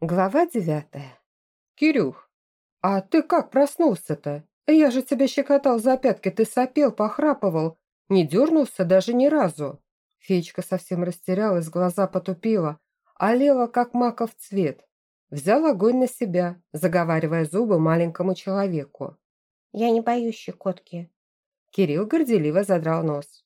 Глава девятая. «Кирюх, а ты как проснулся-то? Я же тебя щекотал за пятки, ты сопел, похрапывал. Не дернулся даже ни разу». Феечка совсем растерялась, глаза потупила, а лела, как маков цвет. Взял огонь на себя, заговаривая зубы маленькому человеку. «Я не боюсь щекотки». Кирилл горделиво задрал нос.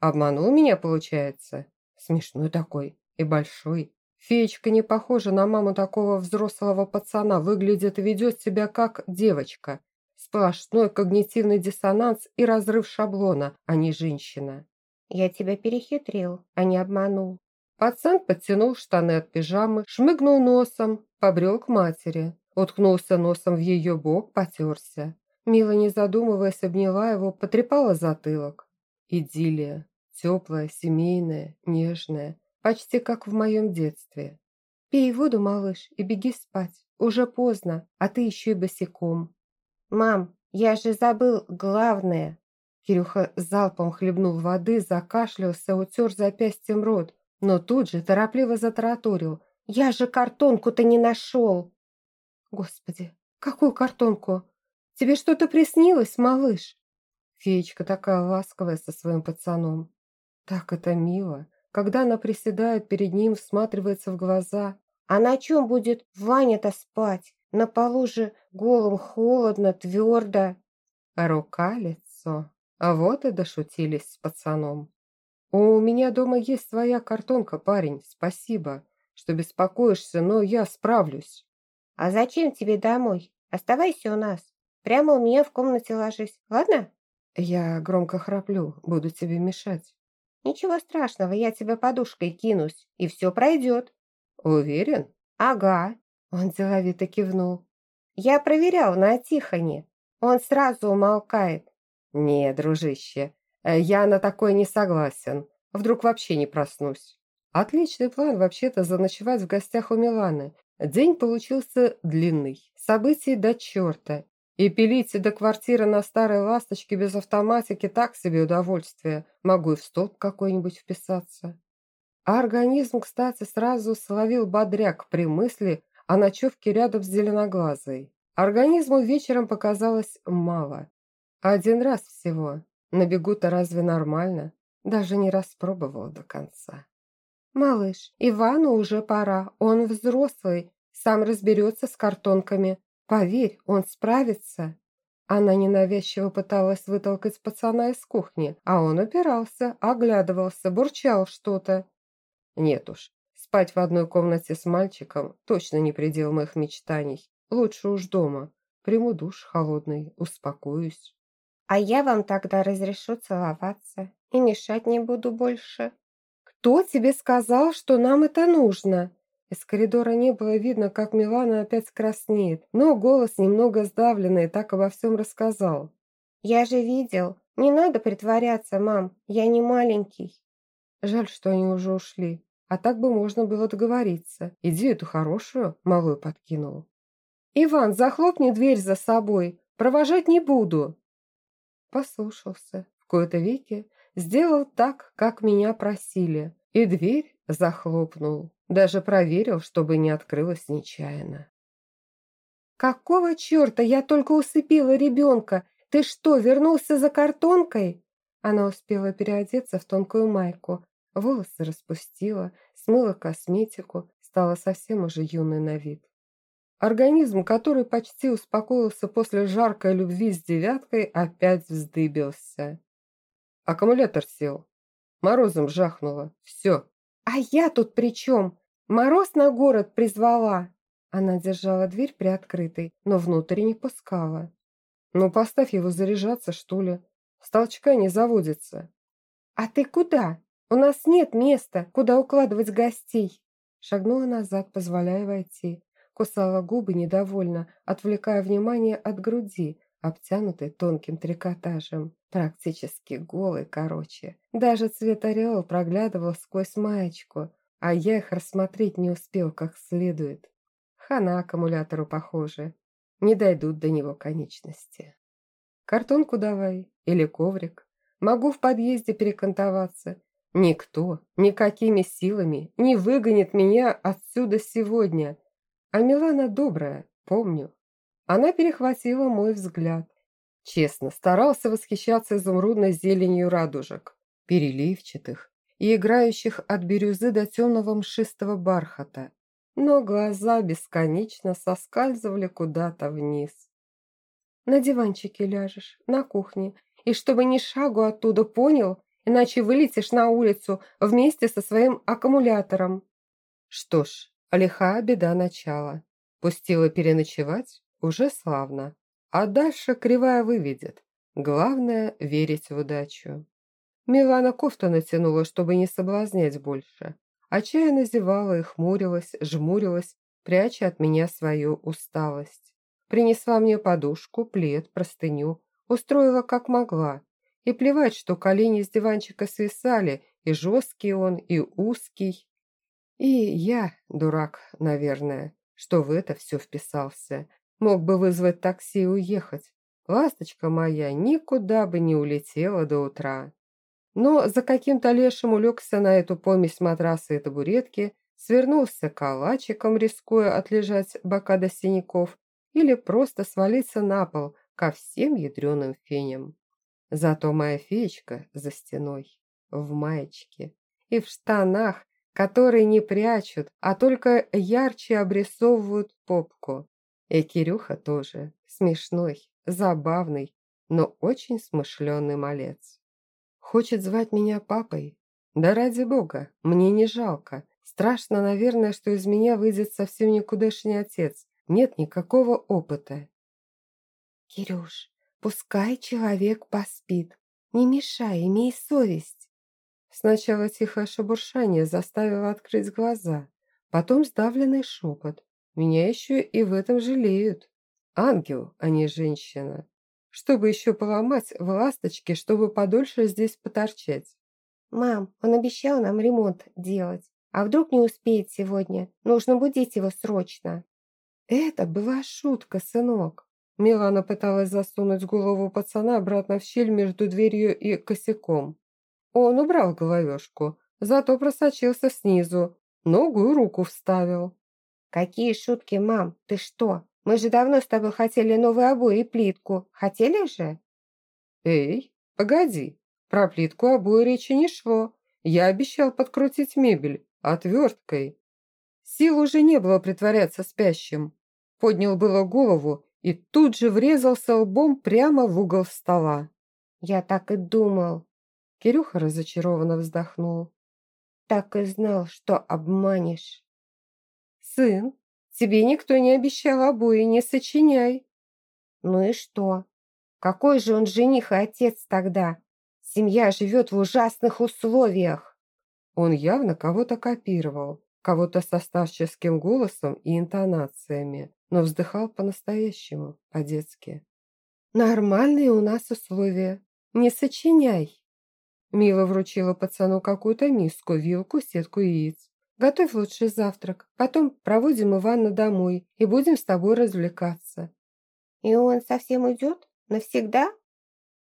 «Обманул меня, получается? Смешной такой и большой. Феечка не похожа на маму такого взрослого пацана, выглядит и ведет себя как девочка. Сплошной когнитивный диссонанс и разрыв шаблона, а не женщина. Я тебя перехитрил, а не обманул. Пацан подтянул штаны от пижамы, шмыгнул носом, побрел к матери, уткнулся носом в ее бок, потерся. Мила, не задумываясь, обняла его, потрепала затылок. Идиллия, теплая, семейная, нежная почти как в моем детстве. Пей воду, малыш, и беги спать. Уже поздно, а ты еще и босиком. Мам, я же забыл главное. Кирюха залпом хлебнул воды, закашлялся, утер запястьем рот, но тут же торопливо затараторил. «Я же картонку-то не нашел!» «Господи, какую картонку? Тебе что-то приснилось, малыш?» Феечка такая ласковая со своим пацаном. Так это мило когда она приседает перед ним, всматривается в глаза. «А на чем будет Ваня-то спать? На полу же голым холодно, твердо». Рука, лицо. А вот и дошутились с пацаном. «У меня дома есть своя картонка, парень, спасибо, что беспокоишься, но я справлюсь». «А зачем тебе домой? Оставайся у нас. Прямо у меня в комнате ложись, ладно?» «Я громко храплю, буду тебе мешать». «Ничего страшного, я тебе подушкой кинусь, и все пройдет». «Уверен?» «Ага», – он деловито кивнул. «Я проверял на Тихоне. Он сразу умолкает». «Не, дружище, э, я на такое не согласен. Вдруг вообще не проснусь». Отличный план вообще-то заночевать в гостях у Миланы. День получился длинный, событий до черта, и пилить до квартиры на старой ласточке без автоматики так себе удовольствие. Могу и в столб какой-нибудь вписаться. А организм, кстати, сразу словил бодряк при мысли о ночевке рядом с зеленоглазой. Организму вечером показалось мало. Один раз всего. На бегу-то разве нормально? Даже не распробовал до конца. «Малыш, Ивану уже пора. Он взрослый. Сам разберется с картонками. Поверь, он справится. Она ненавязчиво пыталась вытолкать пацана из кухни, а он упирался, оглядывался, бурчал что-то. Нет уж, спать в одной комнате с мальчиком точно не предел моих мечтаний. Лучше уж дома. Приму душ холодный, успокоюсь. А я вам тогда разрешу целоваться и мешать не буду больше. Кто тебе сказал, что нам это нужно? Из коридора не было видно, как Милана опять краснеет, но голос немного сдавленный так обо всем рассказал. «Я же видел. Не надо притворяться, мам. Я не маленький». Жаль, что они уже ушли. А так бы можно было договориться. Идею эту хорошую малую подкинул. «Иван, захлопни дверь за собой. Провожать не буду». Послушался. В кои-то веки сделал так, как меня просили. И дверь захлопнул. Даже проверил, чтобы не открылась нечаянно. «Какого черта? Я только усыпила ребенка! Ты что, вернулся за картонкой?» Она успела переодеться в тонкую майку, волосы распустила, смыла косметику, стала совсем уже юной на вид. Организм, который почти успокоился после жаркой любви с девяткой, опять вздыбился. Аккумулятор сел. Морозом жахнуло. Все, «А я тут при чем? Мороз на город призвала!» Она держала дверь приоткрытой, но внутрь не пускала. «Ну, поставь его заряжаться, что ли. С толчка не заводится». «А ты куда? У нас нет места, куда укладывать гостей!» Шагнула назад, позволяя войти. Кусала губы недовольно, отвлекая внимание от груди, обтянутой тонким трикотажем. Практически голый, короче. Даже цвет ореол проглядывал сквозь маечку, а я их рассмотреть не успел как следует. Хана аккумулятору похоже. Не дойдут до него конечности. Картонку давай или коврик. Могу в подъезде перекантоваться. Никто, никакими силами не выгонит меня отсюда сегодня. А Милана добрая, помню. Она перехватила мой взгляд. Честно, старался восхищаться изумрудной зеленью радужек, переливчатых и играющих от бирюзы до темного мшистого бархата. Но глаза бесконечно соскальзывали куда-то вниз. «На диванчике ляжешь, на кухне, и чтобы ни шагу оттуда понял, иначе вылетишь на улицу вместе со своим аккумулятором». Что ж, лиха беда начала. Пустила переночевать? Уже славно. А дальше кривая выведет. Главное – верить в удачу. Милана кофту натянула, чтобы не соблазнять больше. Отчаянно зевала и хмурилась, жмурилась, пряча от меня свою усталость. Принесла мне подушку, плед, простыню, устроила как могла. И плевать, что колени с диванчика свисали, и жесткий он, и узкий. И я, дурак, наверное, что в это все вписался. Мог бы вызвать такси и уехать. Ласточка моя никуда бы не улетела до утра. Но за каким-то лешим улегся на эту помесь матраса и табуретки, свернулся калачиком, рискуя отлежать бока до синяков, или просто свалиться на пол ко всем ядреным феням. Зато моя феечка за стеной, в маечке и в штанах, которые не прячут, а только ярче обрисовывают попку. И Кирюха тоже смешной, забавный, но очень смышленый малец. Хочет звать меня папой? Да ради бога, мне не жалко. Страшно, наверное, что из меня выйдет совсем никудышний отец. Нет никакого опыта. Кирюш, пускай человек поспит. Не мешай, имей совесть. Сначала тихое шебуршание заставило открыть глаза, потом сдавленный шепот. Меня еще и в этом жалеют. Ангел, а не женщина. Чтобы еще поломать в ласточке, чтобы подольше здесь поторчать. «Мам, он обещал нам ремонт делать. А вдруг не успеет сегодня? Нужно будить его срочно». «Это была шутка, сынок». Милана пыталась засунуть голову пацана обратно в щель между дверью и косяком. Он убрал головешку, зато просочился снизу, ногу и руку вставил. «Какие шутки, мам? Ты что? Мы же давно с тобой хотели новые обои и плитку. Хотели же?» «Эй, погоди, про плитку обои речи не шло. Я обещал подкрутить мебель отверткой». Сил уже не было притворяться спящим. Поднял было голову и тут же врезался лбом прямо в угол стола. «Я так и думал», Кирюха разочарованно вздохнул. «Так и знал, что обманешь». «Сын, тебе никто не обещал обои, не сочиняй». «Ну и что? Какой же он жених и отец тогда? Семья живет в ужасных условиях». Он явно кого-то копировал, кого-то со старческим голосом и интонациями, но вздыхал по-настоящему, по-детски. «Нормальные у нас условия. Не сочиняй». Мила вручила пацану какую-то миску, вилку, сетку яиц. «Готовь лучший завтрак, потом проводим Ивана домой и будем с тобой развлекаться». «И он совсем уйдет? Навсегда?»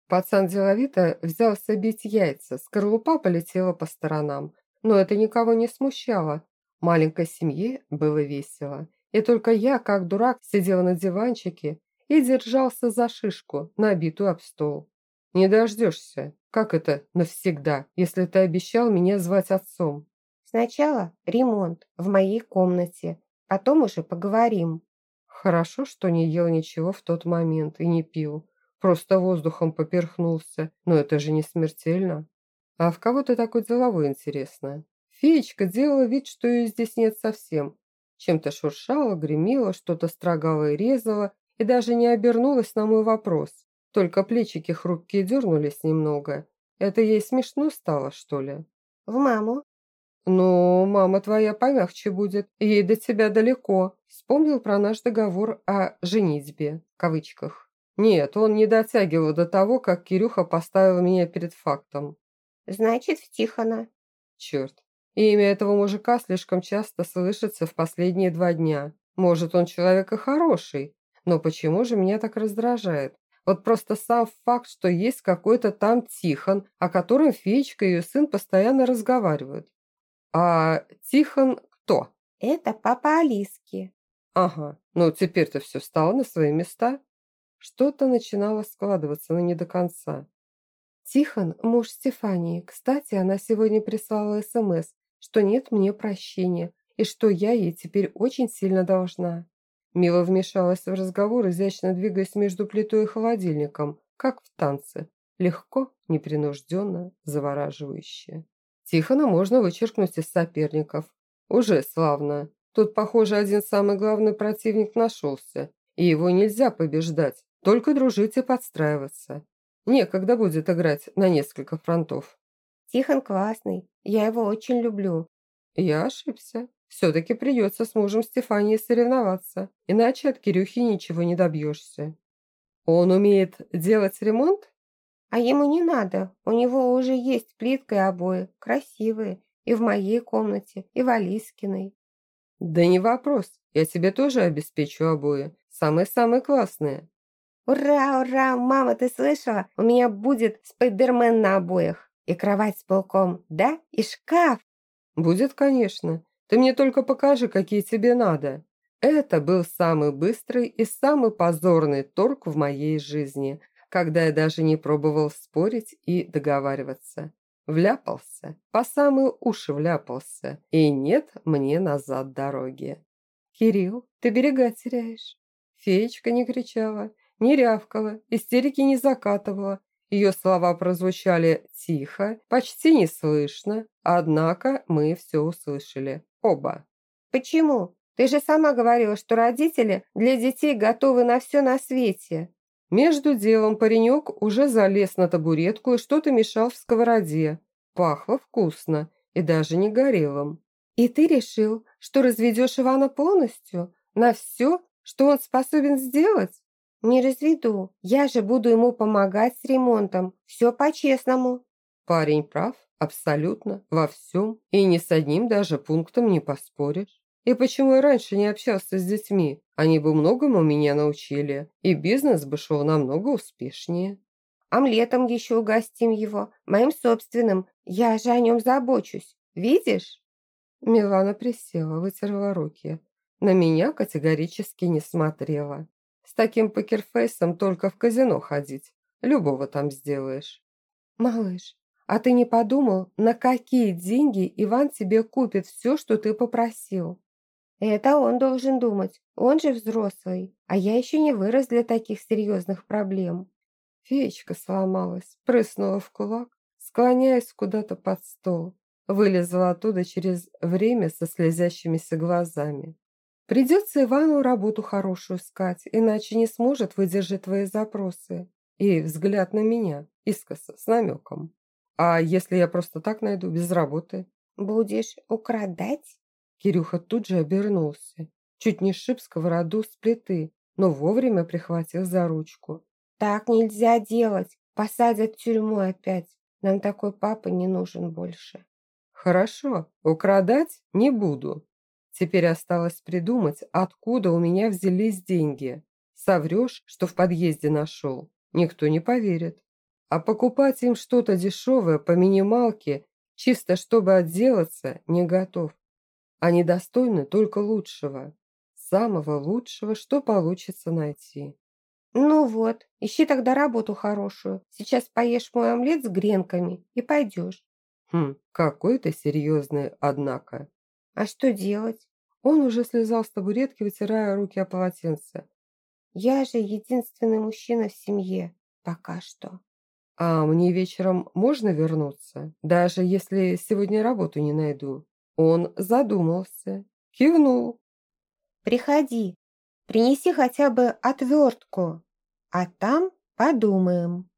Пацан деловито взялся бить яйца, скорлупа полетела по сторонам. Но это никого не смущало. Маленькой семье было весело. И только я, как дурак, сидел на диванчике и держался за шишку, набитую об стол. «Не дождешься», как это навсегда, если ты обещал меня звать отцом? Сначала ремонт в моей комнате, потом уже поговорим. Хорошо, что не ел ничего в тот момент и не пил. Просто воздухом поперхнулся. Но это же не смертельно. А в кого ты такой деловой, интересно? Феечка делала вид, что ее здесь нет совсем. Чем-то шуршала, гремела, что-то строгала и резала, и даже не обернулась на мой вопрос. Только плечики хрупкие дернулись немного. Это ей смешно стало, что ли? В маму. Ну, мама твоя помягче будет. Ей до тебя далеко. Вспомнил про наш договор о «женитьбе», в кавычках. Нет, он не дотягивал до того, как Кирюха поставил меня перед фактом. Значит, в Тихона. Черт. Имя этого мужика слишком часто слышится в последние два дня. Может, он человек и хороший, но почему же меня так раздражает? Вот просто сам факт, что есть какой-то там Тихон, о котором Феечка и ее сын постоянно разговаривают. А Тихон кто? Это папа Алиски. Ага, ну теперь-то все стало на свои места. Что-то начинало складываться, но не до конца. Тихон – муж Стефании. Кстати, она сегодня прислала СМС, что нет мне прощения, и что я ей теперь очень сильно должна. Мила вмешалась в разговор, изящно двигаясь между плитой и холодильником, как в танце. Легко, непринужденно, завораживающе. Тихона можно вычеркнуть из соперников. Уже славно. Тут, похоже, один самый главный противник нашелся, и его нельзя побеждать, только дружить и подстраиваться. Некогда будет играть на несколько фронтов. Тихон классный, я его очень люблю. Я ошибся. Все-таки придется с мужем Стефании соревноваться, иначе от Кирюхи ничего не добьешься. Он умеет делать ремонт? А ему не надо, у него уже есть плитка и обои, красивые, и в моей комнате, и в Алискиной. Да не вопрос, я тебе тоже обеспечу обои, самые-самые классные. Ура, ура, мама, ты слышала? У меня будет спайдермен на обоях, и кровать с полком, да, и шкаф. Будет, конечно. Ты мне только покажи, какие тебе надо. Это был самый быстрый и самый позорный торг в моей жизни, когда я даже не пробовал спорить и договариваться. Вляпался, по самые уши вляпался, и нет мне назад дороги. «Кирилл, ты берега теряешь». Феечка не кричала, не рявкала, истерики не закатывала. Ее слова прозвучали тихо, почти неслышно, однако мы все услышали. Оба. «Почему? Ты же сама говорила, что родители для детей готовы на все на свете». Между делом паренек уже залез на табуретку и что-то мешал в сковороде. Пахло вкусно и даже не горелым. «И ты решил, что разведешь Ивана полностью? На все, что он способен сделать?» «Не разведу. Я же буду ему помогать с ремонтом. Все по-честному». Парень прав. Абсолютно, во всем. И ни с одним даже пунктом не поспоришь. И почему я раньше не общался с детьми? Они бы многому меня научили, и бизнес бы шел намного успешнее. Омлетом еще угостим его, моим собственным. Я же о нем забочусь. Видишь?» Милана присела, вытерла руки. На меня категорически не смотрела. С таким покерфейсом только в казино ходить. Любого там сделаешь. «Малыш, а ты не подумал, на какие деньги Иван тебе купит все, что ты попросил?» «Это он должен думать, он же взрослый, а я еще не вырос для таких серьезных проблем». Феечка сломалась, прыснула в кулак, склоняясь куда-то под стол, вылезла оттуда через время со слезящимися глазами. «Придется Ивану работу хорошую искать, иначе не сможет выдержать твои запросы». И взгляд на меня, искоса, с намеком. А если я просто так найду, без работы? Будешь украдать? Кирюха тут же обернулся. Чуть не сшиб сковороду с плиты, но вовремя прихватил за ручку. Так нельзя делать. Посадят в тюрьму опять. Нам такой папа не нужен больше. Хорошо, украдать не буду. Теперь осталось придумать, откуда у меня взялись деньги. Соврешь, что в подъезде нашел, никто не поверит. А покупать им что-то дешевое по минималке, чисто чтобы отделаться, не готов. Они достойны только лучшего. Самого лучшего, что получится найти. Ну вот, ищи тогда работу хорошую. Сейчас поешь мой омлет с гренками и пойдешь. Хм, какой ты серьезный, однако. А что делать? Он уже слезал с табуретки, вытирая руки о полотенце. Я же единственный мужчина в семье. Пока что. «А мне вечером можно вернуться, даже если сегодня работу не найду?» Он задумался, кивнул. «Приходи, принеси хотя бы отвертку, а там подумаем».